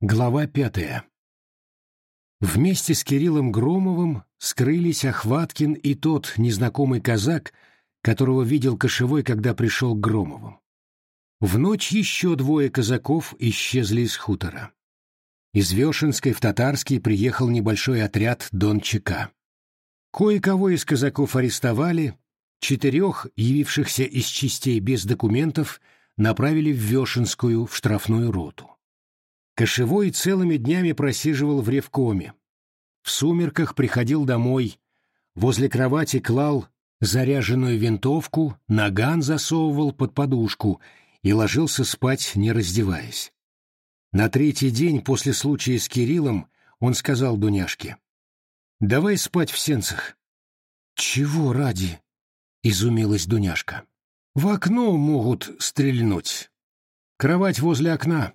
Глава пятая. Вместе с Кириллом Громовым скрылись Охваткин и тот незнакомый казак, которого видел Кошевой, когда пришел к Громовым. В ночь еще двое казаков исчезли из хутора. Из Вешенской в Татарский приехал небольшой отряд Дончака. Кое-кого из казаков арестовали, четырех, явившихся из частей без документов, направили в Вешенскую, в штрафную роту. Кошевой целыми днями просиживал в ревкоме. В сумерках приходил домой, возле кровати клал заряженную винтовку, наган засовывал под подушку и ложился спать, не раздеваясь. На третий день после случая с Кириллом он сказал Дуняшке, «Давай спать в сенцах». «Чего ради?» — изумилась Дуняшка. «В окно могут стрельнуть. Кровать возле окна.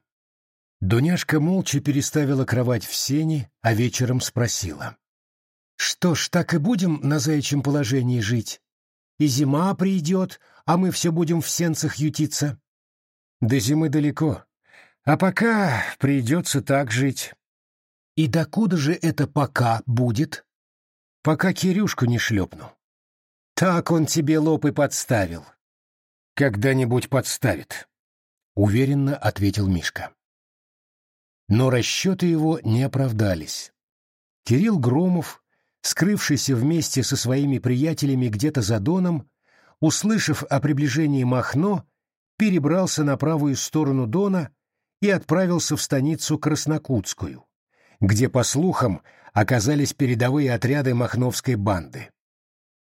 Дуняшка молча переставила кровать в сене, а вечером спросила. «Что ж, так и будем на заячьем положении жить? И зима придет, а мы все будем в сенцах ютиться. До зимы далеко, а пока придется так жить. И докуда же это пока будет? Пока Кирюшку не шлепну. Так он тебе лоб и подставил. Когда-нибудь подставит, — уверенно ответил Мишка. Но расчеты его не оправдались. Кирилл Громов, скрывшийся вместе со своими приятелями где-то за Доном, услышав о приближении Махно, перебрался на правую сторону Дона и отправился в станицу Краснокутскую, где, по слухам, оказались передовые отряды махновской банды.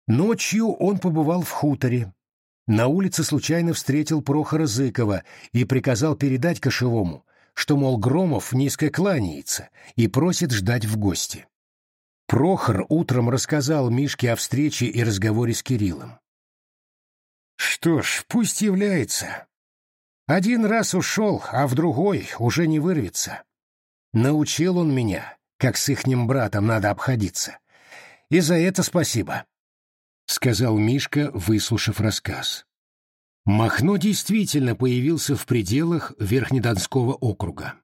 Ночью он побывал в хуторе. На улице случайно встретил Прохора Зыкова и приказал передать Кошевому, что, мол, Громов низко кланяется и просит ждать в гости. Прохор утром рассказал Мишке о встрече и разговоре с Кириллом. «Что ж, пусть является. Один раз ушел, а в другой уже не вырвется. Научил он меня, как с ихним братом надо обходиться. И за это спасибо», — сказал Мишка, выслушав рассказ. Махно действительно появился в пределах Верхнедонского округа.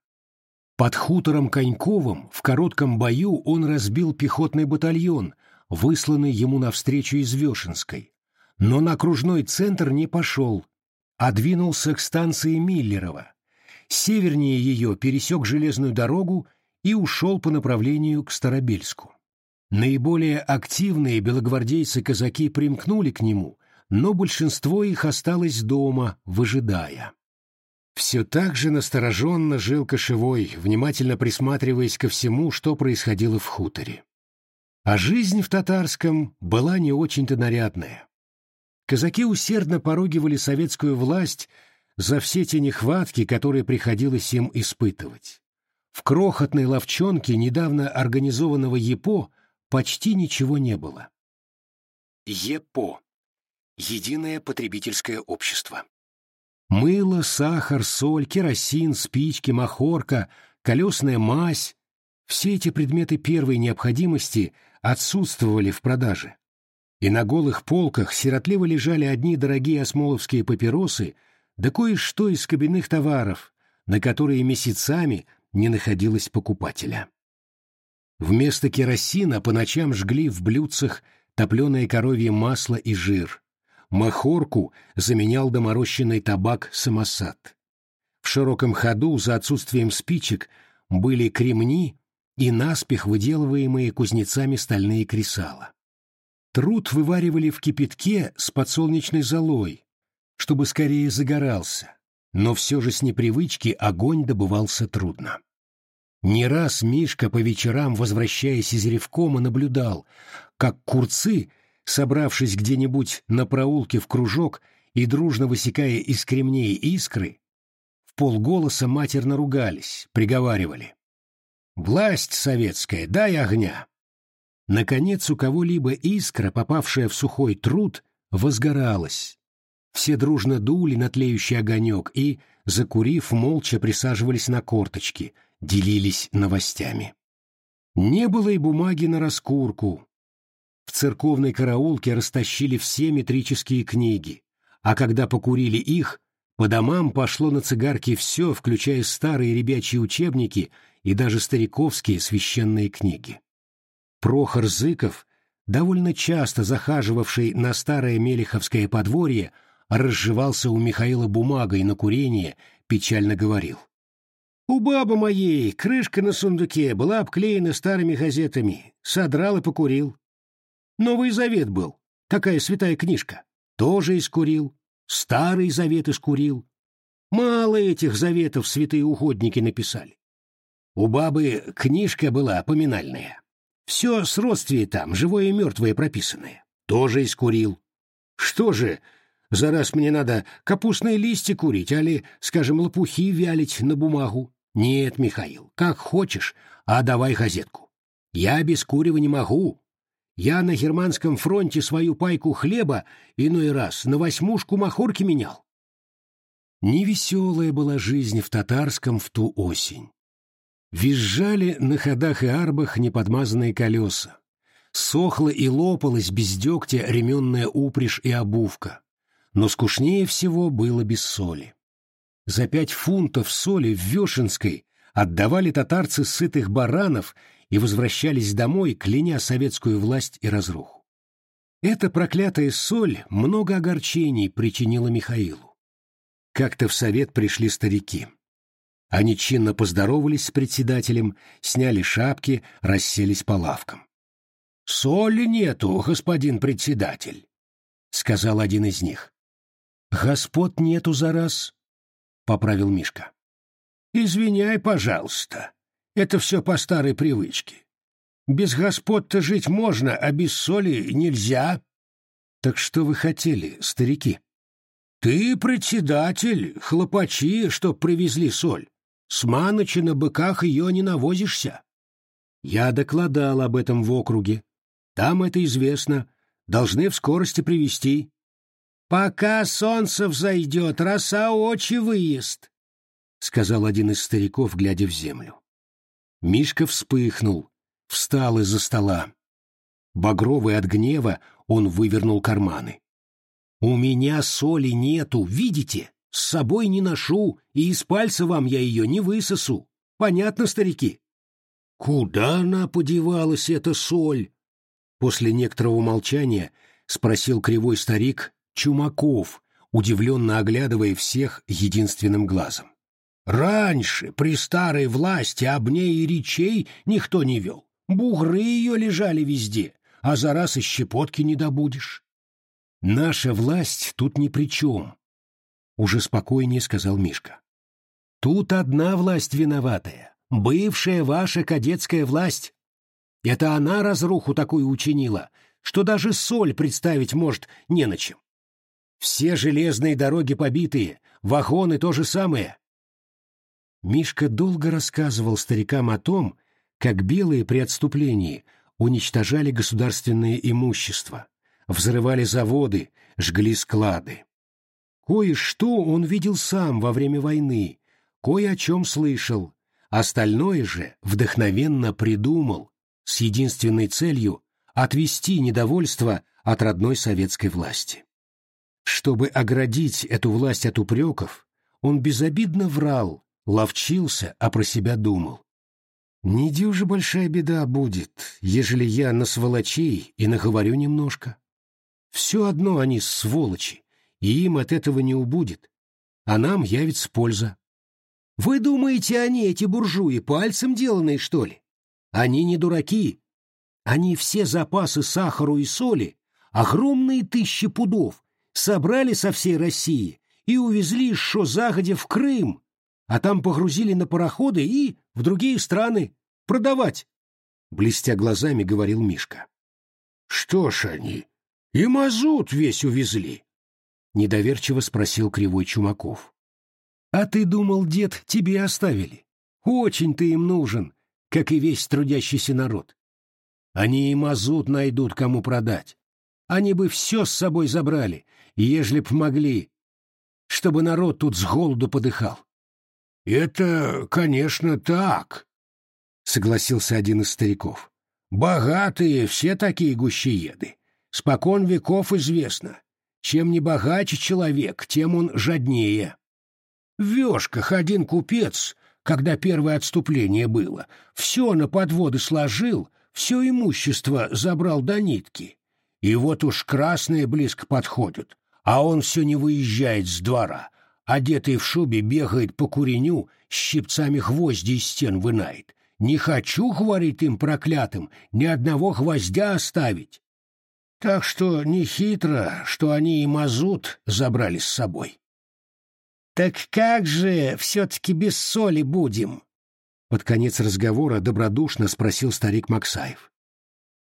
Под хутором Коньковым в коротком бою он разбил пехотный батальон, высланный ему навстречу из Вешенской, но на окружной центр не пошел, а двинулся к станции Миллерова. Севернее ее пересек железную дорогу и ушел по направлению к Старобельску. Наиболее активные белогвардейцы-казаки примкнули к нему, но большинство их осталось дома, выжидая. Все так же настороженно жил Кошевой, внимательно присматриваясь ко всему, что происходило в хуторе. А жизнь в татарском была не очень-то нарядная. Казаки усердно поругивали советскую власть за все те нехватки, которые приходилось им испытывать. В крохотной ловчонке недавно организованного ЕПО почти ничего не было. ЕПО Единое потребительское общество. Мыло, сахар, соль, керосин, спички, махорка, колесная мазь — все эти предметы первой необходимости отсутствовали в продаже. И на голых полках сиротливо лежали одни дорогие осмоловские папиросы, да кое-что из кабинных товаров, на которые месяцами не находилось покупателя. Вместо керосина по ночам жгли в блюдцах топленое коровье масло и жир. Махорку заменял доморощенный табак самосад. В широком ходу за отсутствием спичек были кремни и наспех выделываемые кузнецами стальные кресала. Труд вываривали в кипятке с подсолнечной золой, чтобы скорее загорался, но все же с непривычки огонь добывался трудно. Не раз Мишка по вечерам, возвращаясь из ревкома, наблюдал, как курцы — собравшись где-нибудь на проулке в кружок и дружно высекая из кремней искры, в полголоса матерно ругались, приговаривали. «Власть советская, дай огня!» Наконец у кого-либо искра, попавшая в сухой труд, возгоралась. Все дружно дули на тлеющий огонек и, закурив, молча присаживались на корточки, делились новостями. Не было и бумаги на раскурку, в церковной караулке растащили все метрические книги, а когда покурили их, По домам пошло на цигарки все, включая старые ребячьи учебники и даже стариковские священные книги. Прохор Зыков, довольно часто захаживавший на старое Мелеховское подворье, разжевался у Михаила бумагой на курение, печально говорил. «У бабы моей крышка на сундуке была обклеена старыми газетами, содрал и покурил. Новый Завет был, такая святая книжка, тоже искурил, Старый Завет искурил. Мало этих заветов святые уходники написали. У бабы книжка была поминальная. Все с родствие там, живое и мертвое прописанное. Тоже искурил. Что же, за раз мне надо капустные листья курить, али, скажем, лопухи вялить на бумагу? Нет, Михаил, как хочешь, а давай газетку. Я без курева не могу. Я на германском фронте свою пайку хлеба иной раз на восьмушку махорки менял. Невеселая была жизнь в татарском в ту осень. Визжали на ходах и арбах неподмазанные колеса. Сохла и лопалась без дегтя ременная упряжь и обувка. Но скучнее всего было без соли. За пять фунтов соли в Вешенской отдавали татарцы сытых баранов и возвращались домой, кляня советскую власть и разруху. Эта проклятая соль много огорчений причинила Михаилу. Как-то в совет пришли старики. Они чинно поздоровались с председателем, сняли шапки, расселись по лавкам. — Соли нету, господин председатель, — сказал один из них. — Господ нету за раз, — поправил Мишка. — Извиняй, пожалуйста, это все по старой привычке. Без господ-то жить можно, а без соли нельзя. Так что вы хотели, старики? Ты председатель, хлопачи, чтоб привезли соль. С маночи на быках ее не навозишься. Я докладал об этом в округе. Там это известно. Должны в скорости привезти. Пока солнце взойдет, роса очи выезд, — сказал один из стариков, глядя в землю. Мишка вспыхнул, встал из-за стола. Багровый от гнева, он вывернул карманы. «У меня соли нету, видите? С собой не ношу, и из пальца вам я ее не высосу. Понятно, старики?» «Куда она подевалась, эта соль?» После некоторого молчания спросил кривой старик Чумаков, удивленно оглядывая всех единственным глазом. Раньше, при старой власти, об ней и речей никто не вел. Бугры ее лежали везде, а за раз и щепотки не добудешь. Наша власть тут ни при чем, — уже спокойнее сказал Мишка. Тут одна власть виноватая, бывшая ваша кадетская власть. Это она разруху такую учинила, что даже соль представить может не на чем. Все железные дороги побитые, вагоны то же самое. Мишка долго рассказывал старикам о том, как белые при отступлении уничтожали государственное имущество, взрывали заводы, жгли склады. Кое-что он видел сам во время войны, кое о чем слышал, остальное же вдохновенно придумал с единственной целью отвести недовольство от родной советской власти. Чтобы оградить эту власть от упреков, он безобидно врал, ловчился, а про себя думал. Не дюже большая беда будет, ежели я на сволочей и наговорю немножко. Все одно они сволочи, и им от этого не убудет, а нам явится польза. Вы думаете, они, эти буржуи, пальцем деланные, что ли? Они не дураки. Они все запасы сахару и соли, огромные тысячи пудов, собрали со всей России и увезли шо загодя в Крым, а там погрузили на пароходы и в другие страны продавать. Блестя глазами, говорил Мишка. Что ж они, и мазут весь увезли? Недоверчиво спросил кривой Чумаков. А ты думал, дед, тебе оставили? Очень ты им нужен, как и весь трудящийся народ. Они и мазут найдут, кому продать. Они бы все с собой забрали, ежели б могли, чтобы народ тут с голоду подыхал. «Это, конечно, так», — согласился один из стариков. «Богатые все такие гущееды. Спокон веков известно. Чем не богаче человек, тем он жаднее». В вешках один купец, когда первое отступление было, все на подводы сложил, все имущество забрал до нитки. И вот уж красные близко подходят, а он все не выезжает с двора, одетый в шубе бегает по куреню, щипцами гвозди из стен вынает. Не хочу, говорит им проклятым, ни одного гвоздя оставить. Так что не хитро, что они и мазут забрали с собой. «Так как же все-таки без соли будем?» Под конец разговора добродушно спросил старик Максаев.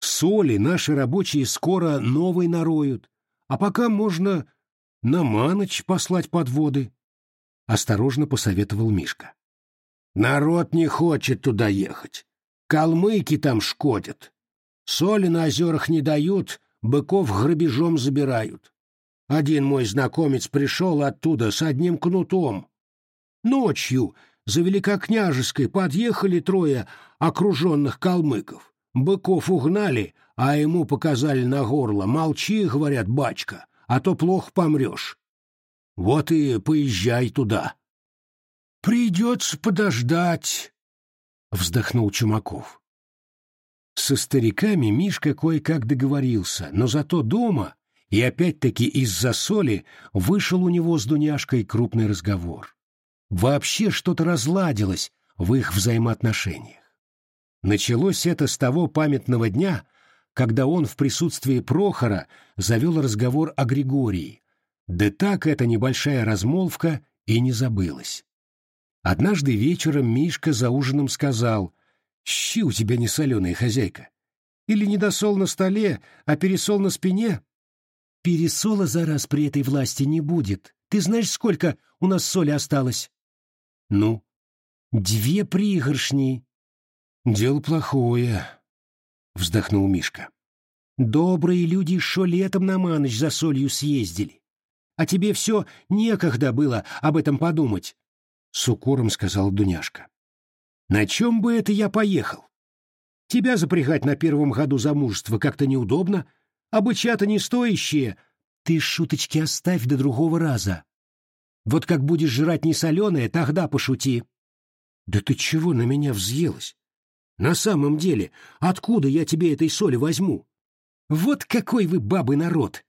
«Соли наши рабочие скоро новой нароют, а пока можно на маноч послать подводы», — осторожно посоветовал Мишка. «Народ не хочет туда ехать. Калмыки там шкодят. Соли на озерах не дают, быков грабежом забирают. Один мой знакомец пришел оттуда с одним кнутом. Ночью за Великокняжеской подъехали трое окруженных калмыков. Быков угнали, а ему показали на горло. «Молчи, — говорят, бачка, — а то плохо помрешь. Вот и поезжай туда». «Придется подождать», — вздохнул Чумаков. Со стариками Мишка кое-как договорился, но зато дома и опять-таки из-за соли вышел у него с Дуняшкой крупный разговор. Вообще что-то разладилось в их взаимоотношениях. Началось это с того памятного дня, когда он в присутствии Прохора завел разговор о Григории. Да так эта небольшая размолвка и не забылась. Однажды вечером Мишка за ужином сказал, «Щи у тебя не соленая, хозяйка. Или недосол на столе, а пересол на спине?» Пересола за раз при этой власти не будет. Ты знаешь, сколько у нас соли осталось? Ну? Две пригоршни. Дело плохое, вздохнул Мишка. Добрые люди шо летом на маныч за солью съездили. А тебе все некогда было об этом подумать, — с укором сказал Дуняшка. На чем бы это я поехал? Тебя запрягать на первом году замужества как-то неудобно, — а бычата не стоящие. Ты шуточки оставь до другого раза. Вот как будешь жрать несоленое, тогда пошути. Да ты чего на меня взъелась? На самом деле, откуда я тебе этой соли возьму? Вот какой вы бабы народ!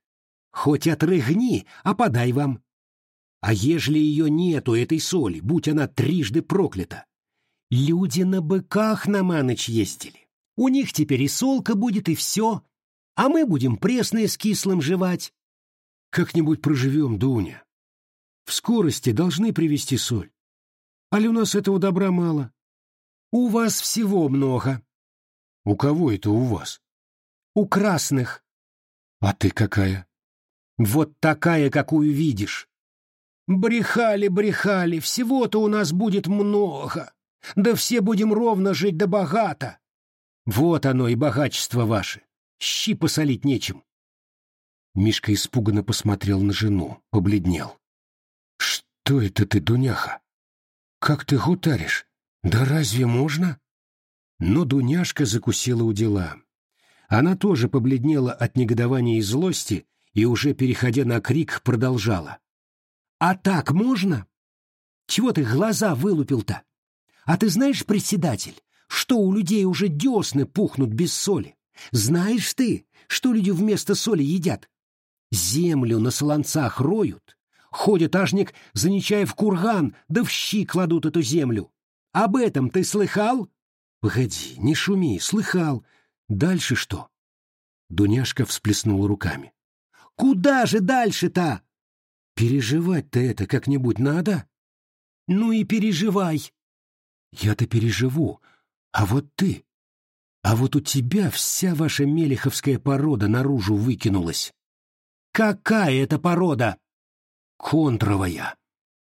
Хоть отрыгни, а подай вам. А ежели ее нету, этой соли, будь она трижды проклята. Люди на быках на маныч ездили. У них теперь и солка будет, и все а мы будем пресные с кислым жевать. Как-нибудь проживем, Дуня. В скорости должны привезти соль. Али у нас этого добра мало? У вас всего много. У кого это у вас? У красных. А ты какая? Вот такая, какую видишь. Брехали, брехали, всего-то у нас будет много. Да все будем ровно жить да богато. Вот оно и богачество ваше. Щи посолить нечем. Мишка испуганно посмотрел на жену, побледнел. «Что это ты, Дуняха? Как ты гутаришь? Да разве можно?» Но Дуняшка закусила у дела. Она тоже побледнела от негодования и злости и, уже переходя на крик, продолжала. «А так можно? Чего ты глаза вылупил-то? А ты знаешь, председатель, что у людей уже десны пухнут без соли? Знаешь ты, что люди вместо соли едят? Землю на солонцах роют, ходят ажник, заничая в курган, да в щи кладут эту землю. Об этом ты слыхал? Погоди, не шуми, слыхал. Дальше что? Дуняшка всплеснула руками. Куда же дальше-то? Переживать-то это как-нибудь надо? Ну и переживай. Я-то переживу, а вот ты... А вот у тебя вся ваша мелеховская порода наружу выкинулась. Какая это порода? Контровая.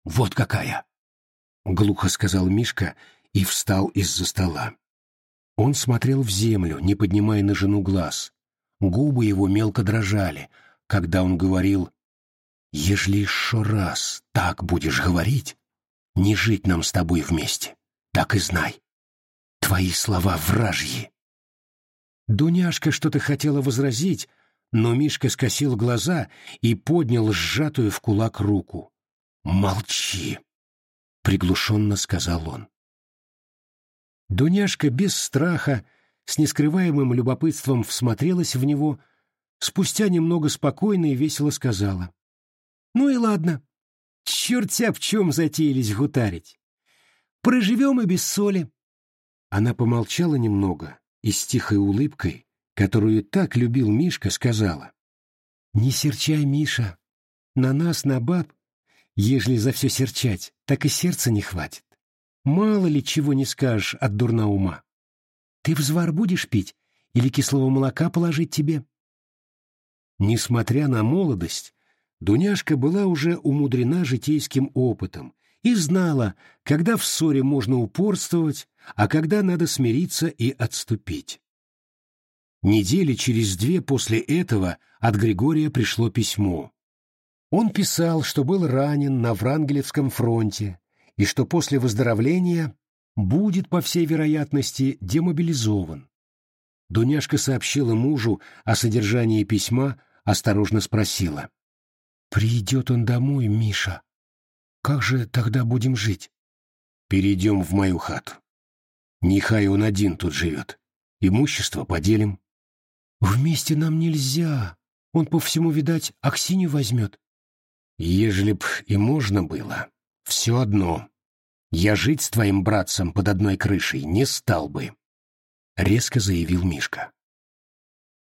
Вот какая. Глухо сказал Мишка и встал из-за стола. Он смотрел в землю, не поднимая на жену глаз. Губы его мелко дрожали, когда он говорил «Ежели еще раз так будешь говорить, не жить нам с тобой вместе, так и знай. Твои слова вражьи». Дуняшка что-то хотела возразить, но Мишка скосил глаза и поднял сжатую в кулак руку. «Молчи! — приглушенно сказал он. Дуняшка без страха, с нескрываемым любопытством всмотрелась в него, спустя немного спокойно и весело сказала. «Ну и ладно. Чертя в чем затеялись гутарить. Проживем и без соли». Она помолчала немного и с тихой улыбкой, которую так любил Мишка, сказала. «Не серчай, Миша. На нас, на баб, ежели за все серчать, так и сердца не хватит. Мало ли чего не скажешь от дурна ума. Ты взвар будешь пить или кислого молока положить тебе? Несмотря на молодость, Дуняшка была уже умудрена житейским опытом и знала, когда в ссоре можно упорствовать, а когда надо смириться и отступить. Недели через две после этого от Григория пришло письмо. Он писал, что был ранен на Врангелевском фронте, и что после выздоровления будет, по всей вероятности, демобилизован. Дуняшка сообщила мужу о содержании письма, осторожно спросила. «Придет он домой, Миша. Как же тогда будем жить?» «Перейдем в мою хату. Нехай он один тут живет. Имущество поделим». «Вместе нам нельзя. Он по всему, видать, Аксинью возьмет». «Ежели б и можно было, все одно. Я жить с твоим братцем под одной крышей не стал бы, — резко заявил Мишка.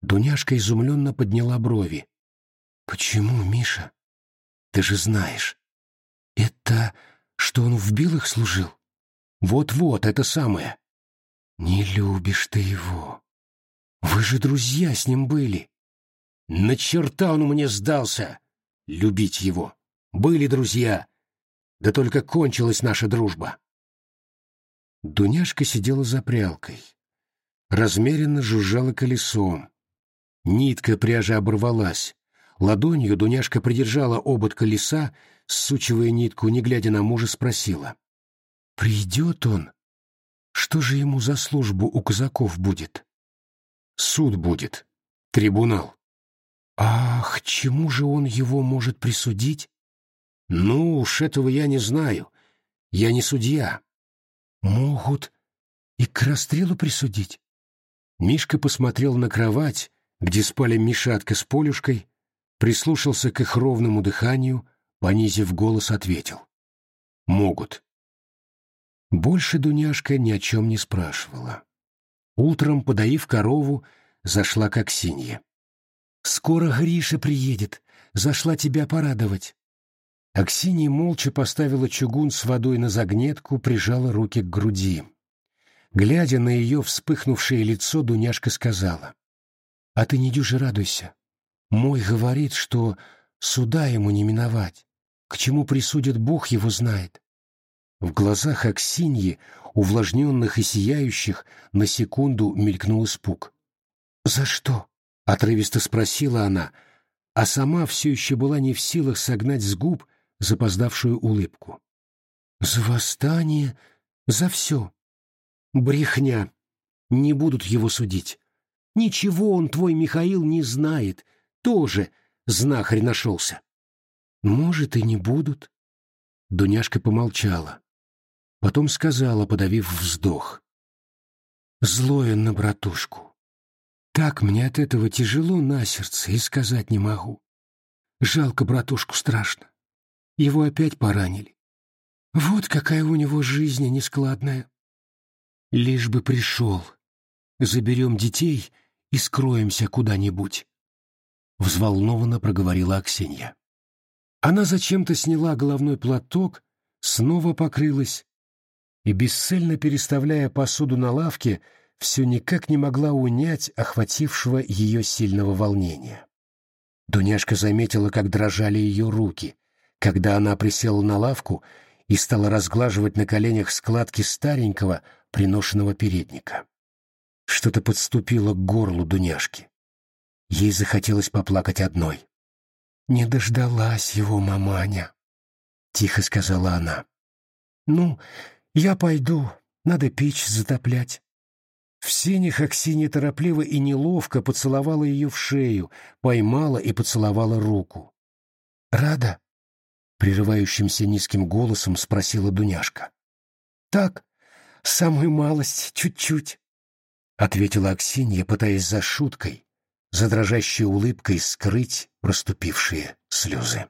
Дуняшка изумленно подняла брови. «Почему, Миша? Ты же знаешь. Это что он в белых служил? Вот-вот, это самое. Не любишь ты его. Вы же друзья с ним были. На черта он мне сдался. Любить его. Были друзья, да только кончилась наша дружба. Дуняшка сидела за прялкой. Размеренно жужжало колесом. Нитка пряжи оборвалась. Ладонью Дуняшка придержала обод колеса, сучивая нитку, не глядя на мужа, спросила. «Придет он? Что же ему за службу у казаков будет?» «Суд будет. Трибунал». «Ах, чему же он его может присудить?» Ну уж этого я не знаю. Я не судья. Могут и к расстрелу присудить. Мишка посмотрел на кровать, где спали Мишатка с Полюшкой, прислушался к их ровному дыханию, понизив голос, ответил. Могут. Больше Дуняшка ни о чем не спрашивала. Утром, подоив корову, зашла к Аксинье. «Скоро Гриша приедет. Зашла тебя порадовать». Аксинья молча поставила чугун с водой на загнетку, прижала руки к груди. Глядя на ее вспыхнувшее лицо, Дуняшка сказала. — А ты не дюже радуйся. Мой говорит, что суда ему не миновать. К чему присудит Бог, его знает. В глазах Аксиньи, увлажненных и сияющих, на секунду мелькнул испуг. «За что?» — отрывисто спросила она, а сама все еще была не в силах согнать с губ запоздавшую улыбку. «За восстание, за все. Брехня. Не будут его судить. Ничего он, твой Михаил, не знает. Тоже знахарь нашелся». «Может, и не будут». Дуняшка помолчала. Потом сказала, подавив вздох. «Злое на братушку. Так мне от этого тяжело на сердце и сказать не могу. Жалко братушку страшно. Его опять поранили. Вот какая у него жизнь нескладная. Лишь бы пришел. Заберем детей и скроемся куда-нибудь. Взволнованно проговорила Аксинья. Она зачем-то сняла головной платок, снова покрылась и, бесцельно переставляя посуду на лавке, все никак не могла унять охватившего ее сильного волнения. Дуняшка заметила, как дрожали ее руки, когда она присела на лавку и стала разглаживать на коленях складки старенького приношенного передника. Что-то подступило к горлу Дуняшки. Ей захотелось поплакать одной. «Не дождалась его маманя», — тихо сказала она. «Ну, я пойду, надо печь затоплять». В синях Аксинья торопливо и неловко поцеловала ее в шею, поймала и поцеловала руку. «Рада?» Прерывающимся низким голосом спросила Дуняшка. «Так, самую малость, чуть-чуть», — ответила Аксинья, пытаясь за шуткой, за дрожащей улыбкой скрыть проступившие слезы.